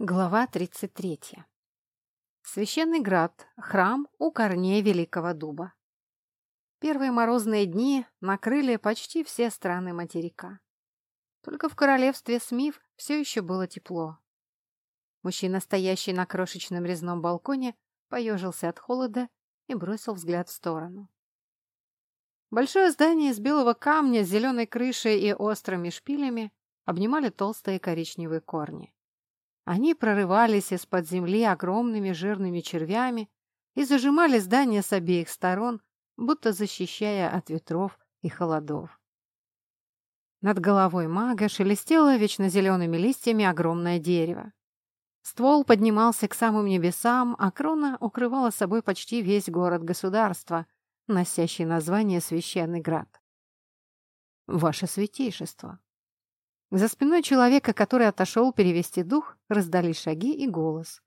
Глава 33. Священный град, храм у корней Великого Дуба. Первые морозные дни накрыли почти все страны материка. Только в королевстве Смив все еще было тепло. Мужчина, стоящий на крошечном резном балконе, поежился от холода и бросил взгляд в сторону. Большое здание из белого камня с зеленой крышей и острыми шпилями обнимали толстые коричневые корни. Они прорывались из-под земли огромными жирными червями и зажимали здание с обеих сторон, будто защищая от ветров и холодов. Над головой мага шелестело вечно зелеными листьями огромное дерево. Ствол поднимался к самым небесам, а крона укрывала собой почти весь город-государство, носящий название Священный Град. «Ваше святейшество!» За спиной человека, который отошел перевести дух, раздались шаги и голос.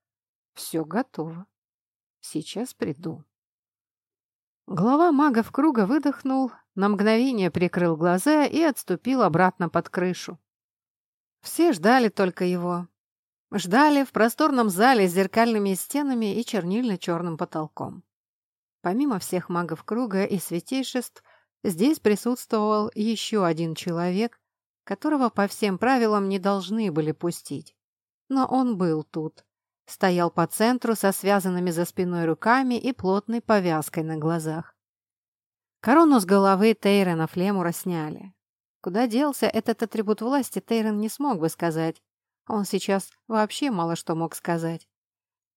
«Все готово. Сейчас приду». Глава магов круга выдохнул, на мгновение прикрыл глаза и отступил обратно под крышу. Все ждали только его. Ждали в просторном зале с зеркальными стенами и чернильно-черным потолком. Помимо всех магов круга и святейшеств, здесь присутствовал еще один человек, которого по всем правилам не должны были пустить. Но он был тут. Стоял по центру со связанными за спиной руками и плотной повязкой на глазах. Корону с головы Тейрена Флемура сняли. Куда делся этот атрибут власти, Тейрен не смог бы сказать. Он сейчас вообще мало что мог сказать.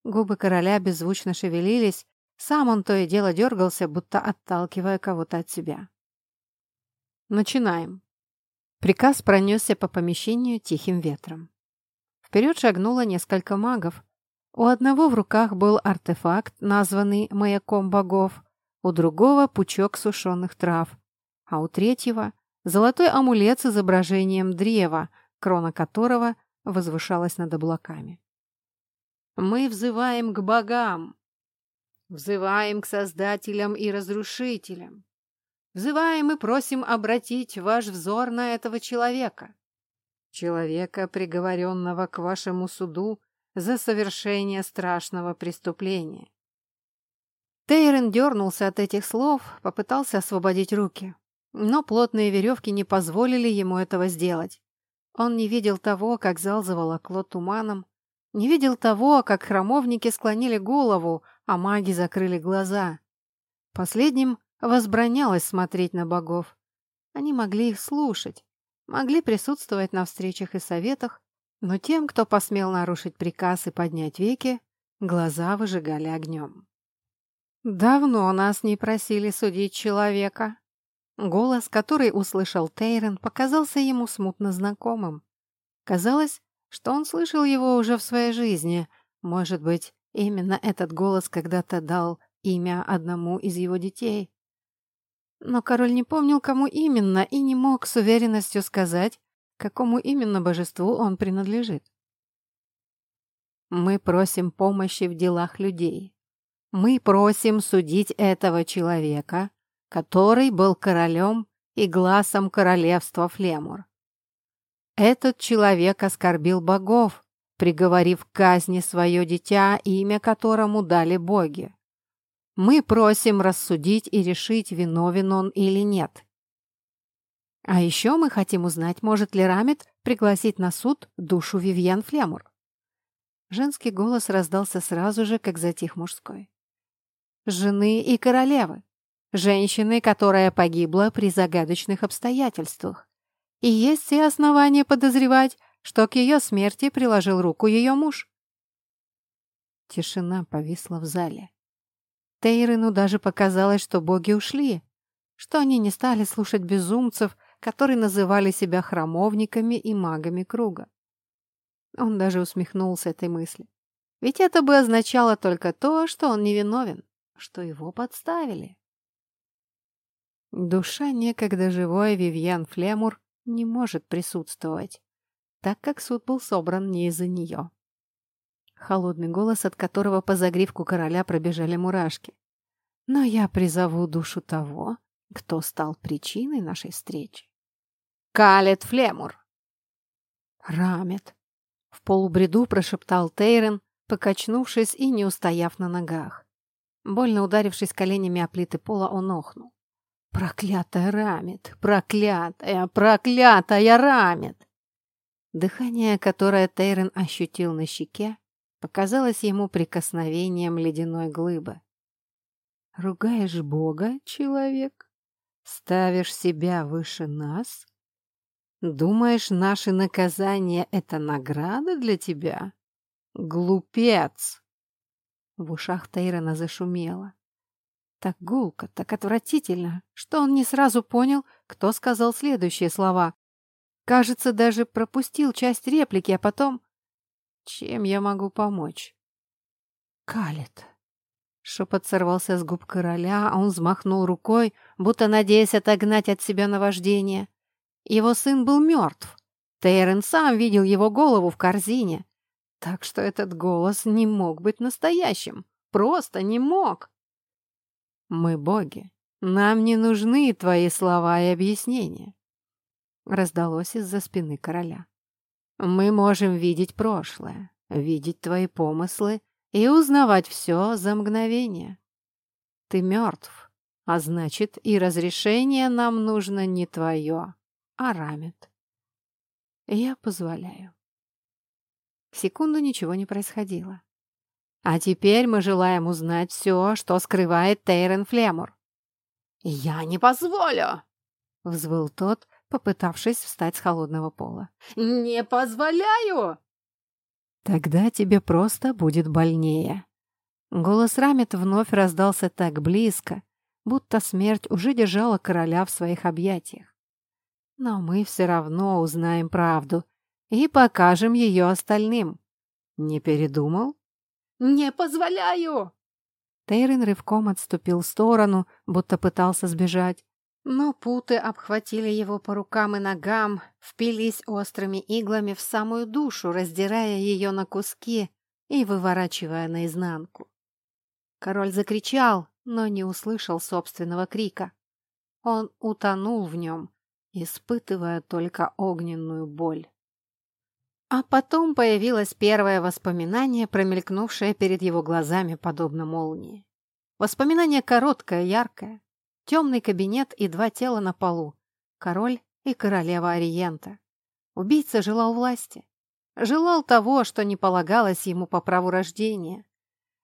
Губы короля беззвучно шевелились, сам он то и дело дергался, будто отталкивая кого-то от себя. «Начинаем», Приказ пронесся по помещению тихим ветром. Вперед шагнуло несколько магов. У одного в руках был артефакт, названный маяком богов, у другого — пучок сушеных трав, а у третьего — золотой амулет с изображением древа, крона которого возвышалась над облаками. «Мы взываем к богам, взываем к создателям и разрушителям, Взываем и просим обратить ваш взор на этого человека. Человека, приговоренного к вашему суду за совершение страшного преступления. Тейрен дернулся от этих слов, попытался освободить руки. Но плотные веревки не позволили ему этого сделать. Он не видел того, как зал заволокло туманом, не видел того, как храмовники склонили голову, а маги закрыли глаза. Последним возбранялось смотреть на богов. Они могли их слушать, могли присутствовать на встречах и советах, но тем, кто посмел нарушить приказ и поднять веки, глаза выжигали огнем. «Давно нас не просили судить человека». Голос, который услышал Тейрон, показался ему смутно знакомым. Казалось, что он слышал его уже в своей жизни. Может быть, именно этот голос когда-то дал имя одному из его детей. Но король не помнил, кому именно, и не мог с уверенностью сказать, какому именно божеству он принадлежит. Мы просим помощи в делах людей. Мы просим судить этого человека, который был королем и глазом королевства Флемур. Этот человек оскорбил богов, приговорив к казни свое дитя, имя которому дали боги. Мы просим рассудить и решить, виновен он или нет. А еще мы хотим узнать, может ли Рамет пригласить на суд душу Вивьен Флемур. Женский голос раздался сразу же, как затих мужской. Жены и королевы. Женщины, которая погибла при загадочных обстоятельствах. И есть все основания подозревать, что к ее смерти приложил руку ее муж. Тишина повисла в зале. Тейрину даже показалось, что боги ушли, что они не стали слушать безумцев, которые называли себя храмовниками и магами круга. Он даже усмехнулся этой мысли. Ведь это бы означало только то, что он невиновен, что его подставили. Душа некогда живой Вивьен Флемур не может присутствовать, так как суд был собран не из-за нее холодный голос, от которого по загривку короля пробежали мурашки. «Но я призову душу того, кто стал причиной нашей встречи. Калет Флемур!» «Рамет!» В полубреду прошептал Тейрен, покачнувшись и не устояв на ногах. Больно ударившись коленями о плиты пола, он охнул. «Проклятая Рамит! Проклятая, проклятая Рамит!» Дыхание, которое Тейрен ощутил на щеке, показалось ему прикосновением ледяной глыбы. «Ругаешь Бога, человек? Ставишь себя выше нас? Думаешь, наши наказания — это награда для тебя? Глупец!» В ушах Тейрена зашумело. Так гулко, так отвратительно, что он не сразу понял, кто сказал следующие слова. Кажется, даже пропустил часть реплики, а потом... «Чем я могу помочь?» «Калит». Шепот сорвался с губ короля, а он взмахнул рукой, будто надеясь отогнать от себя наваждение. Его сын был мертв. Тейрен сам видел его голову в корзине. Так что этот голос не мог быть настоящим. Просто не мог. «Мы боги. Нам не нужны твои слова и объяснения», — раздалось из-за спины короля. «Мы можем видеть прошлое, видеть твои помыслы и узнавать все за мгновение. Ты мертв, а значит, и разрешение нам нужно не твое, а рамет. Я позволяю». Секунду ничего не происходило. А теперь мы желаем узнать все, что скрывает Тейрен Флемур. «Я не позволю!» — взвыл тот, попытавшись встать с холодного пола. «Не позволяю!» «Тогда тебе просто будет больнее». Голос Рамет вновь раздался так близко, будто смерть уже держала короля в своих объятиях. «Но мы все равно узнаем правду и покажем ее остальным. Не передумал? «Не позволяю!» Тейрин рывком отступил в сторону, будто пытался сбежать. Но путы обхватили его по рукам и ногам, впились острыми иглами в самую душу, раздирая ее на куски и выворачивая наизнанку. Король закричал, но не услышал собственного крика. Он утонул в нем, испытывая только огненную боль. А потом появилось первое воспоминание, промелькнувшее перед его глазами, подобно молнии. Воспоминание короткое, яркое. Темный кабинет и два тела на полу. Король и королева Ориента. Убийца желал власти. Желал того, что не полагалось ему по праву рождения.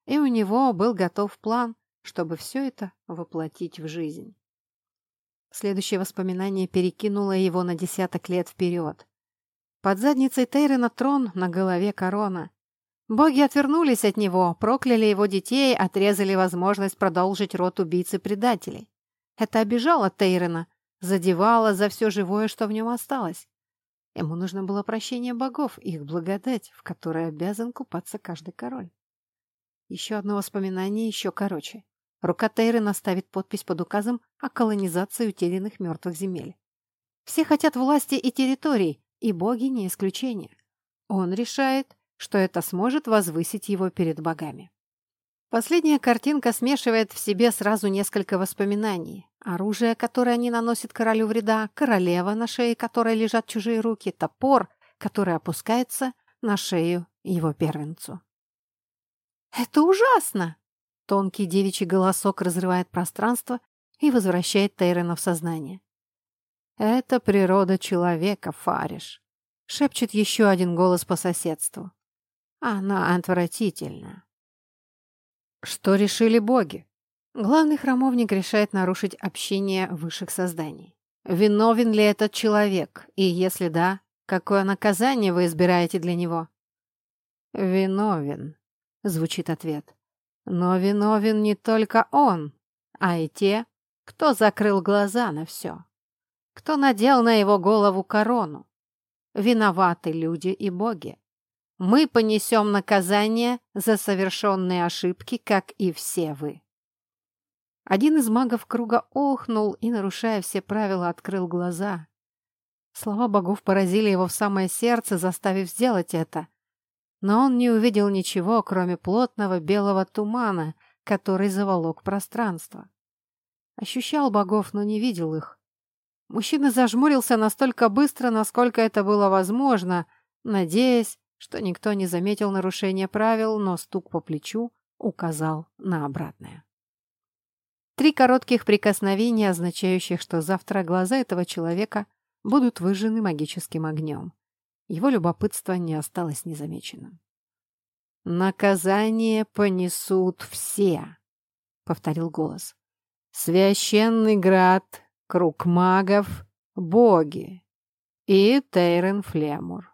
И у него был готов план, чтобы все это воплотить в жизнь. Следующее воспоминание перекинуло его на десяток лет вперед. Под задницей Тейрена трон, на голове корона. Боги отвернулись от него, прокляли его детей, отрезали возможность продолжить род убийцы-предателей. Это обижало Тейрена, задевало за все живое, что в нем осталось. Ему нужно было прощение богов, их благодать, в которой обязан купаться каждый король. Еще одно воспоминание, еще короче. Рука Тейрена ставит подпись под указом о колонизации утерянных мертвых земель. Все хотят власти и территорий, и боги не исключение. Он решает, что это сможет возвысить его перед богами. Последняя картинка смешивает в себе сразу несколько воспоминаний. Оружие, которое они наносят королю вреда, королева, на шее которой лежат чужие руки, топор, который опускается на шею его первенцу. «Это ужасно!» Тонкий девичий голосок разрывает пространство и возвращает Тейрена в сознание. «Это природа человека, Фариш», — шепчет еще один голос по соседству. «Она отвратительна». Что решили боги? Главный храмовник решает нарушить общение высших созданий. Виновен ли этот человек? И если да, какое наказание вы избираете для него? «Виновен», — звучит ответ. «Но виновен не только он, а и те, кто закрыл глаза на все» кто надел на его голову корону. Виноваты люди и боги. Мы понесем наказание за совершенные ошибки, как и все вы. Один из магов круга охнул и, нарушая все правила, открыл глаза. Слова богов поразили его в самое сердце, заставив сделать это. Но он не увидел ничего, кроме плотного белого тумана, который заволок пространство. Ощущал богов, но не видел их. Мужчина зажмурился настолько быстро, насколько это было возможно, надеясь, что никто не заметил нарушения правил, но стук по плечу указал на обратное. Три коротких прикосновения, означающих, что завтра глаза этого человека будут выжжены магическим огнем. Его любопытство не осталось незамеченным. «Наказание понесут все», — повторил голос. «Священный град, круг магов, боги и Тейрен Флемур.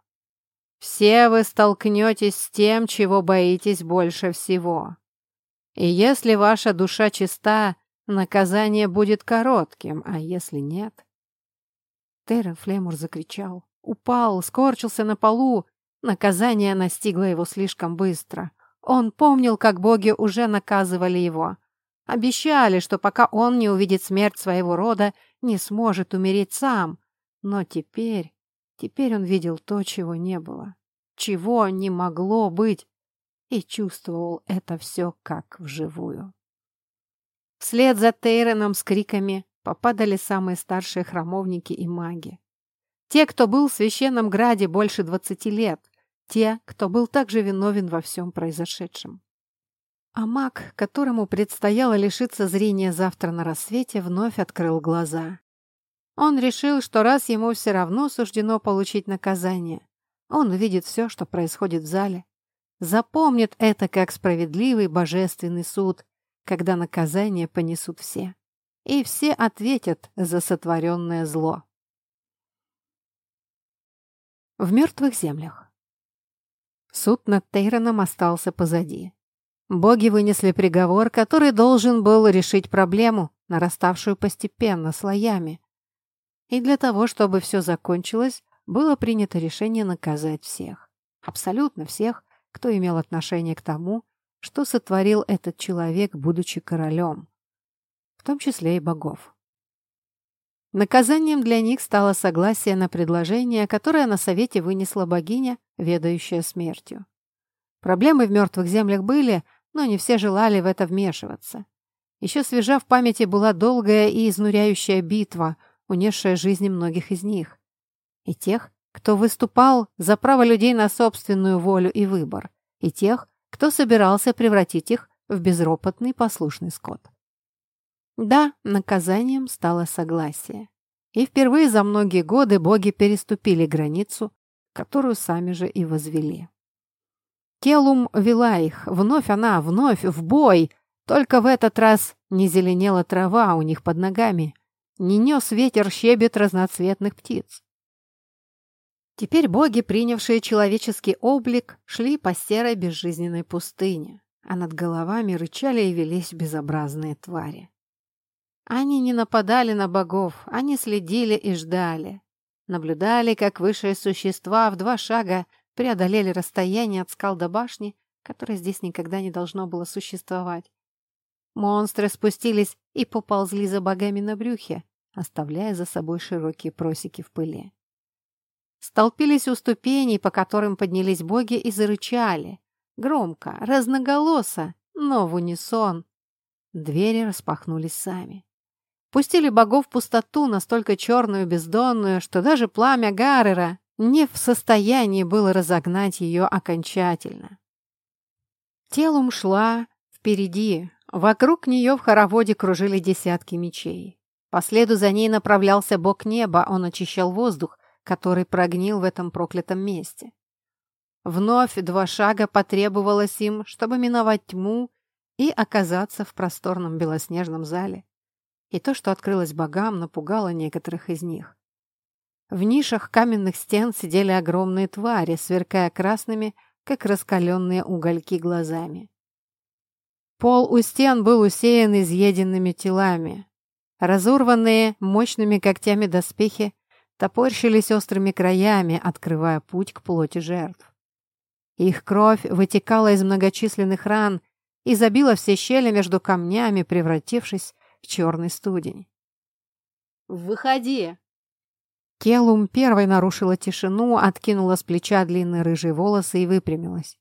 Все вы столкнетесь с тем, чего боитесь больше всего. И если ваша душа чиста, наказание будет коротким, а если нет... Террен Флемур закричал, упал, скорчился на полу. Наказание настигло его слишком быстро. Он помнил, как боги уже наказывали его. Обещали, что пока он не увидит смерть своего рода, не сможет умереть сам. Но теперь Теперь он видел то, чего не было, чего не могло быть, и чувствовал это все как вживую. Вслед за Тейроном с криками попадали самые старшие храмовники и маги. Те, кто был в священном граде больше двадцати лет, те, кто был также виновен во всем произошедшем. А маг, которому предстояло лишиться зрения завтра на рассвете, вновь открыл глаза. Он решил, что раз ему все равно суждено получить наказание, он увидит все, что происходит в зале, запомнит это как справедливый божественный суд, когда наказание понесут все. И все ответят за сотворенное зло. В мертвых землях. Суд над Тейроном остался позади. Боги вынесли приговор, который должен был решить проблему, нараставшую постепенно, слоями, и для того, чтобы все закончилось, было принято решение наказать всех. Абсолютно всех, кто имел отношение к тому, что сотворил этот человек, будучи королем. В том числе и богов. Наказанием для них стало согласие на предложение, которое на совете вынесла богиня, ведающая смертью. Проблемы в мертвых землях были, но не все желали в это вмешиваться. Еще свежа в памяти была долгая и изнуряющая битва, унесшая жизни многих из них. И тех, кто выступал за право людей на собственную волю и выбор, и тех, кто собирался превратить их в безропотный послушный скот. Да, наказанием стало согласие. И впервые за многие годы боги переступили границу, которую сами же и возвели. Телум вела их, вновь она, вновь в бой, только в этот раз не зеленела трава у них под ногами, не нес ветер щебет разноцветных птиц. Теперь боги, принявшие человеческий облик, шли по серой безжизненной пустыне, а над головами рычали и велись безобразные твари. Они не нападали на богов, они следили и ждали. Наблюдали, как высшие существа в два шага преодолели расстояние от скал до башни, которое здесь никогда не должно было существовать. Монстры спустились и поползли за богами на брюхе, оставляя за собой широкие просеки в пыли. Столпились у ступеней, по которым поднялись боги и зарычали. Громко, разноголосо, но в унисон. Двери распахнулись сами. Пустили богов в пустоту, настолько черную бездонную, что даже пламя Гаррера не в состоянии было разогнать ее окончательно. Телом шла впереди, вокруг нее в хороводе кружили десятки мечей. По следу за ней направлялся бог неба, он очищал воздух, который прогнил в этом проклятом месте. Вновь два шага потребовалось им, чтобы миновать тьму и оказаться в просторном белоснежном зале. И то, что открылось богам, напугало некоторых из них. В нишах каменных стен сидели огромные твари, сверкая красными, как раскаленные угольки глазами. Пол у стен был усеян изъеденными телами. Разорванные мощными когтями доспехи топорщились острыми краями, открывая путь к плоти жертв. Их кровь вытекала из многочисленных ран и забила все щели между камнями, превратившись в черный студень. «Выходи!» Келум первой нарушила тишину, откинула с плеча длинные рыжие волосы и выпрямилась.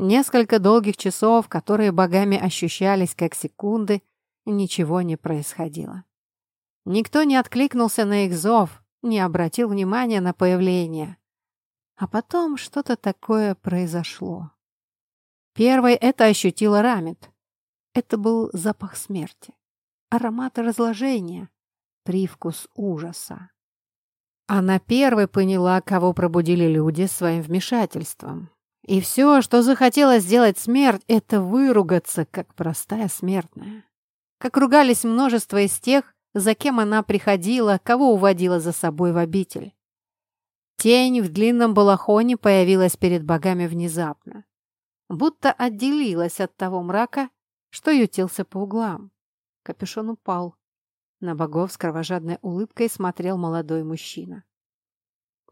Несколько долгих часов, которые богами ощущались как секунды, ничего не происходило. Никто не откликнулся на их зов, не обратил внимания на появление. А потом что-то такое произошло. Первой это ощутила Рамит. Это был запах смерти, аромат разложения, привкус ужаса. Она первой поняла, кого пробудили люди своим вмешательством. И все, что захотела сделать смерть, это выругаться, как простая смертная. Как ругались множество из тех, за кем она приходила, кого уводила за собой в обитель. Тень в длинном балахоне появилась перед богами внезапно, будто отделилась от того мрака, что ютился по углам. Капюшон упал. На богов с кровожадной улыбкой смотрел молодой мужчина.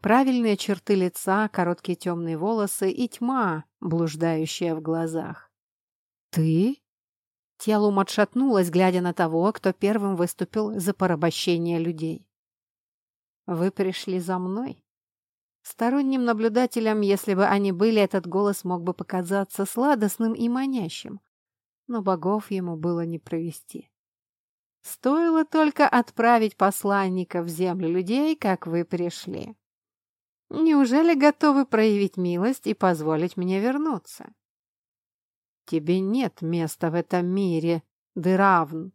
Правильные черты лица, короткие темные волосы и тьма, блуждающая в глазах. «Ты?» Телум отшатнулась, глядя на того, кто первым выступил за порабощение людей. «Вы пришли за мной?» Сторонним наблюдателям, если бы они были, этот голос мог бы показаться сладостным и манящим, но богов ему было не провести. Стоило только отправить посланника в землю людей, как вы пришли. Неужели готовы проявить милость и позволить мне вернуться? Тебе нет места в этом мире, Дыравн.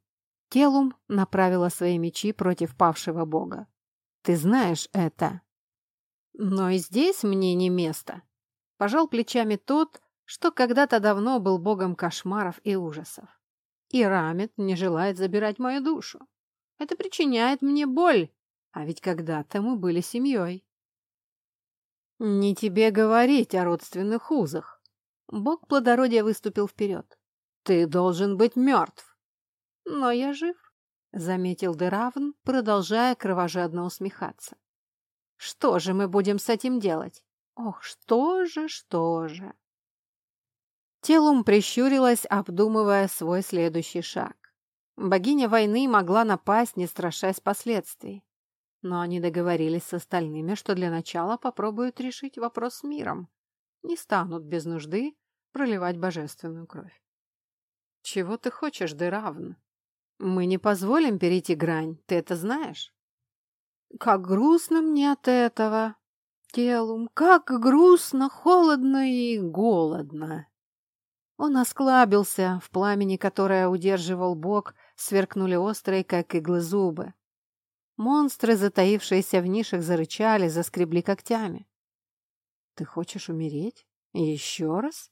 Телум направила свои мечи против павшего бога. Ты знаешь это. Но и здесь мне не место. Пожал плечами тот, что когда-то давно был богом кошмаров и ужасов. И Рамет не желает забирать мою душу. Это причиняет мне боль, а ведь когда-то мы были семьей. Не тебе говорить о родственных узах. Бог плодородия выступил вперед. Ты должен быть мертв. Но я жив, заметил Деравн, продолжая кровожадно усмехаться. Что же мы будем с этим делать? Ох, что же, что же? Телум прищурилась, обдумывая свой следующий шаг. Богиня войны могла напасть, не страшась последствий. Но они договорились с остальными, что для начала попробуют решить вопрос с миром. Не станут без нужды проливать божественную кровь. «Чего ты хочешь, Деравн? Мы не позволим перейти грань, ты это знаешь?» Как грустно мне от этого, Телум, как грустно, холодно и голодно. Он осклабился, в пламени, которое удерживал бок, сверкнули острые, как иглы, зубы. Монстры, затаившиеся в нишах, зарычали, заскребли когтями. «Ты хочешь умереть? еще раз?»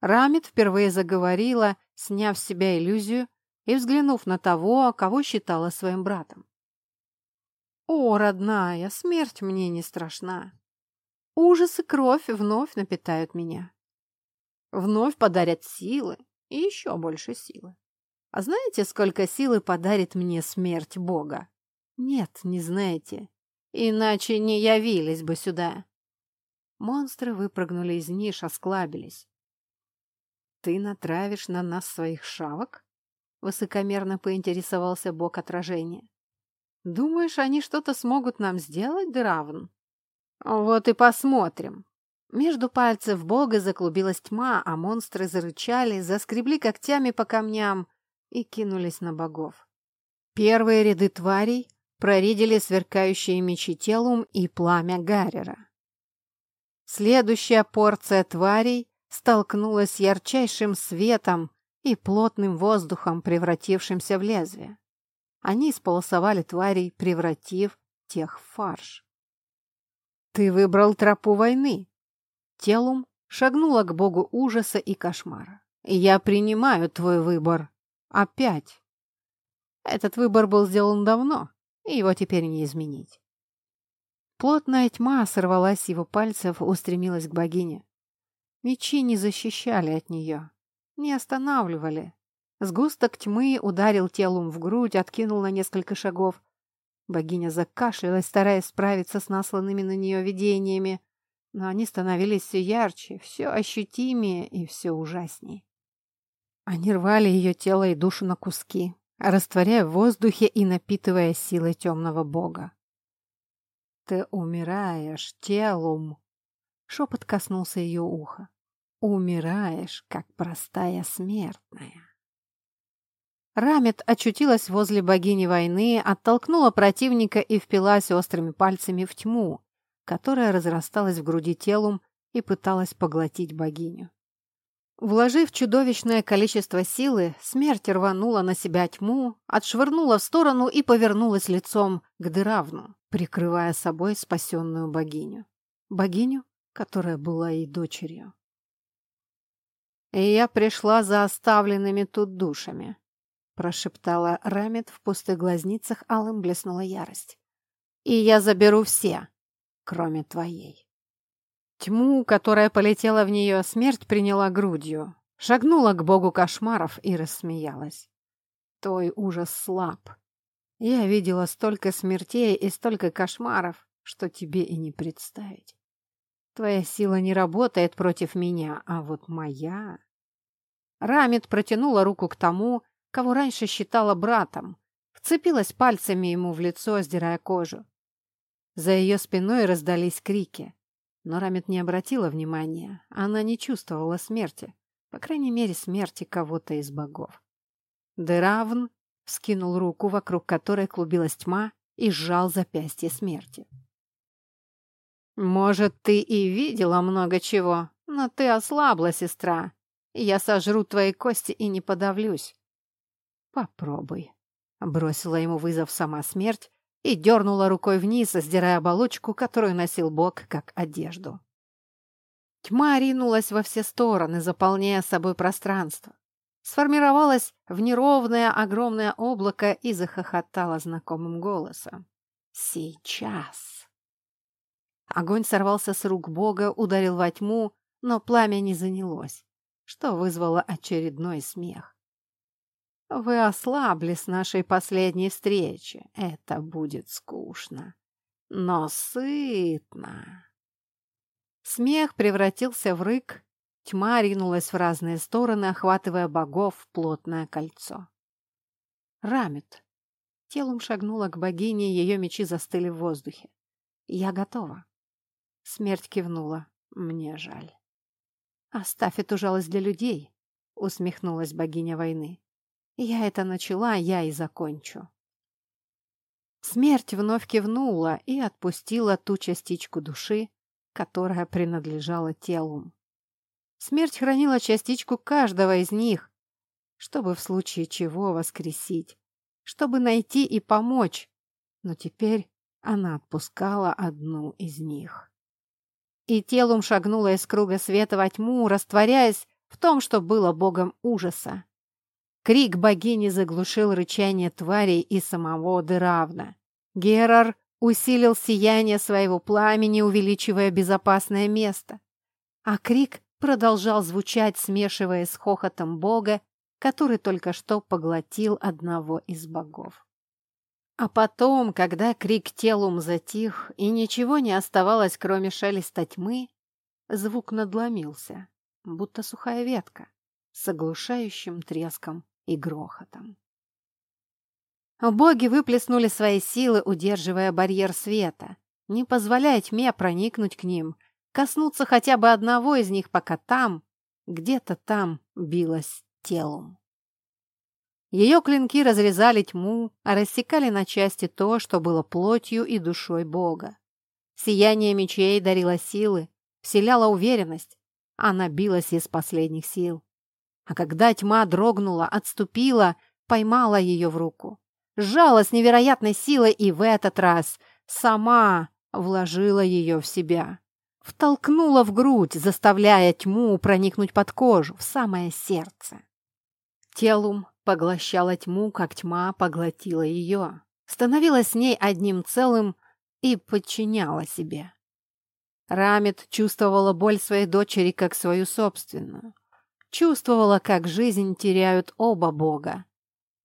Рамит впервые заговорила, сняв с себя иллюзию и взглянув на того, кого считала своим братом. О, родная, смерть мне не страшна. Ужас и кровь вновь напитают меня. Вновь подарят силы и еще больше силы. А знаете, сколько силы подарит мне смерть Бога? Нет, не знаете. Иначе не явились бы сюда. Монстры выпрыгнули из ниш, осклабились. «Ты натравишь на нас своих шавок?» Высокомерно поинтересовался бог отражения. Думаешь, они что-то смогут нам сделать, Дравн? Вот и посмотрим. Между пальцев бога заклубилась тьма, а монстры зарычали, заскребли когтями по камням и кинулись на богов. Первые ряды тварей проредили сверкающие мечи телум и пламя Гаррера. Следующая порция тварей столкнулась с ярчайшим светом и плотным воздухом, превратившимся в лезвие. Они сполосовали тварей, превратив тех в фарш. «Ты выбрал тропу войны!» Телум шагнула к богу ужаса и кошмара. «Я принимаю твой выбор. Опять!» Этот выбор был сделан давно, и его теперь не изменить. Плотная тьма сорвалась с его пальцев, устремилась к богине. Мечи не защищали от нее, не останавливали, Сгусток тьмы ударил телом в грудь, откинул на несколько шагов. Богиня закашлялась, стараясь справиться с насланными на нее видениями, но они становились все ярче, все ощутимее и все ужаснее. Они рвали ее тело и душу на куски, растворяя в воздухе и напитывая силой темного бога. «Ты умираешь, телум!» Шепот коснулся ее уха. «Умираешь, как простая смертная!» Рамет очутилась возле богини войны, оттолкнула противника и впилась острыми пальцами в тьму, которая разрасталась в груди телом и пыталась поглотить богиню. Вложив чудовищное количество силы, смерть рванула на себя тьму, отшвырнула в сторону и повернулась лицом к Дыравну, прикрывая собой спасенную богиню. Богиню, которая была ей дочерью. «И я пришла за оставленными тут душами», — прошептала Рамет в пустых глазницах, алым блеснула ярость. «И я заберу все, кроме твоей». Тьму, которая полетела в нее, смерть приняла грудью, шагнула к богу кошмаров и рассмеялась. Той ужас слаб. Я видела столько смертей и столько кошмаров, что тебе и не представить. Твоя сила не работает против меня, а вот моя... Рамит протянула руку к тому, кого раньше считала братом, вцепилась пальцами ему в лицо, сдирая кожу. За ее спиной раздались крики. Но Рамит не обратила внимания. Она не чувствовала смерти. По крайней мере, смерти кого-то из богов. Деравн скинул руку, вокруг которой клубилась тьма, и сжал запястье смерти. «Может, ты и видела много чего, но ты ослабла, сестра. Я сожру твои кости и не подавлюсь». «Попробуй», — бросила ему вызов сама смерть, и дернула рукой вниз, сдирая оболочку, которую носил Бог, как одежду. Тьма ринулась во все стороны, заполняя собой пространство. Сформировалась в неровное огромное облако и захохотала знакомым голосом. «Сейчас!» Огонь сорвался с рук Бога, ударил во тьму, но пламя не занялось, что вызвало очередной смех. Вы ослабли с нашей последней встречи. Это будет скучно, но сытно. Смех превратился в рык, тьма ринулась в разные стороны, охватывая богов в плотное кольцо. Рамит. Телом шагнула к богине, ее мечи застыли в воздухе. Я готова. Смерть кивнула. Мне жаль. Оставь эту жалость для людей, усмехнулась богиня войны. Я это начала, я и закончу. Смерть вновь кивнула и отпустила ту частичку души, которая принадлежала телу. Смерть хранила частичку каждого из них, чтобы в случае чего воскресить, чтобы найти и помочь, но теперь она отпускала одну из них. И телом шагнула из круга света во тьму, растворяясь в том, что было богом ужаса. Крик богини заглушил рычание тварей и самого Деравна. Герар усилил сияние своего пламени, увеличивая безопасное место. А крик продолжал звучать, смешиваясь с хохотом бога, который только что поглотил одного из богов. А потом, когда крик телум затих и ничего не оставалось, кроме шелеста тьмы, звук надломился, будто сухая ветка, с оглушающим треском и грохотом. Боги выплеснули свои силы, удерживая барьер света, не позволяя тьме проникнуть к ним, коснуться хотя бы одного из них, пока там, где-то там, билось телом. Ее клинки разрезали тьму, а рассекали на части то, что было плотью и душой Бога. Сияние мечей дарило силы, вселяло уверенность. Она билась из последних сил. А когда тьма дрогнула, отступила, поймала ее в руку. Сжала с невероятной силой и в этот раз сама вложила ее в себя. Втолкнула в грудь, заставляя тьму проникнуть под кожу, в самое сердце. Телум поглощала тьму, как тьма поглотила ее. Становилась с ней одним целым и подчиняла себе. Рамит чувствовала боль своей дочери как свою собственную. Чувствовала, как жизнь теряют оба бога.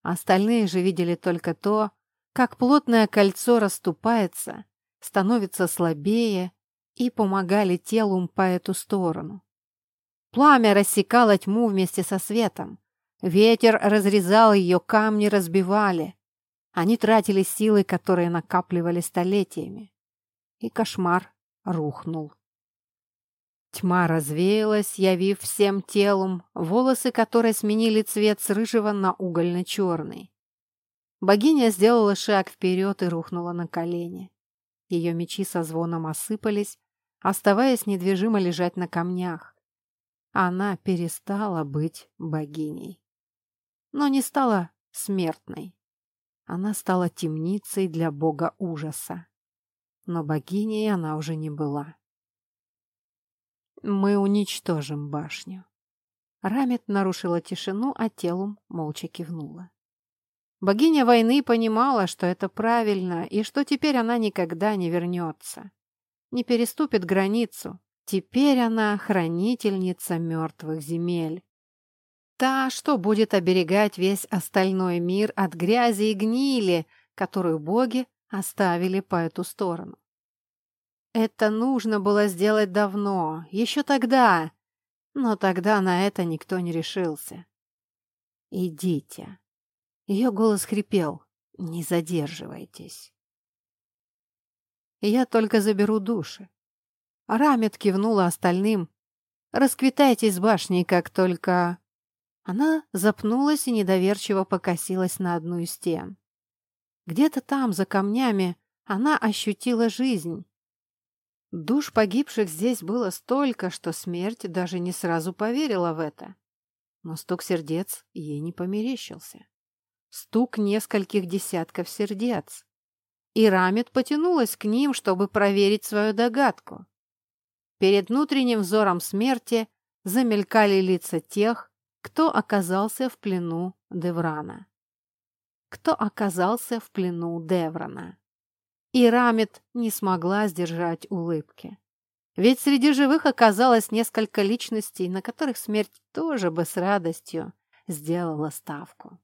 Остальные же видели только то, как плотное кольцо расступается, становится слабее, и помогали телу по эту сторону. Пламя рассекало тьму вместе со светом. Ветер разрезал ее, камни разбивали. Они тратили силы, которые накапливали столетиями. И кошмар рухнул. Тьма развеялась, явив всем телом, волосы которой сменили цвет с рыжего на угольно-черный. Богиня сделала шаг вперед и рухнула на колени. Ее мечи со звоном осыпались, оставаясь недвижимо лежать на камнях. Она перестала быть богиней. Но не стала смертной. Она стала темницей для бога ужаса. Но богиней она уже не была. «Мы уничтожим башню». Рамет нарушила тишину, а Телум молча кивнула. Богиня войны понимала, что это правильно, и что теперь она никогда не вернется. Не переступит границу. Теперь она хранительница мертвых земель. Та, что будет оберегать весь остальной мир от грязи и гнили, которую боги оставили по эту сторону. Это нужно было сделать давно, еще тогда, но тогда на это никто не решился. «Идите». Ее голос хрипел. «Не задерживайтесь». «Я только заберу души». Рамет кивнула остальным. «Расквитайтесь с башней, как только...» Она запнулась и недоверчиво покосилась на одну из стен. Где-то там, за камнями, она ощутила жизнь. Душ погибших здесь было столько, что смерть даже не сразу поверила в это. Но стук сердец ей не померещился. Стук нескольких десятков сердец. И Рамет потянулась к ним, чтобы проверить свою догадку. Перед внутренним взором смерти замелькали лица тех, кто оказался в плену Деврана. Кто оказался в плену Деврана. И Рамет не смогла сдержать улыбки. Ведь среди живых оказалось несколько личностей, на которых смерть тоже бы с радостью сделала ставку.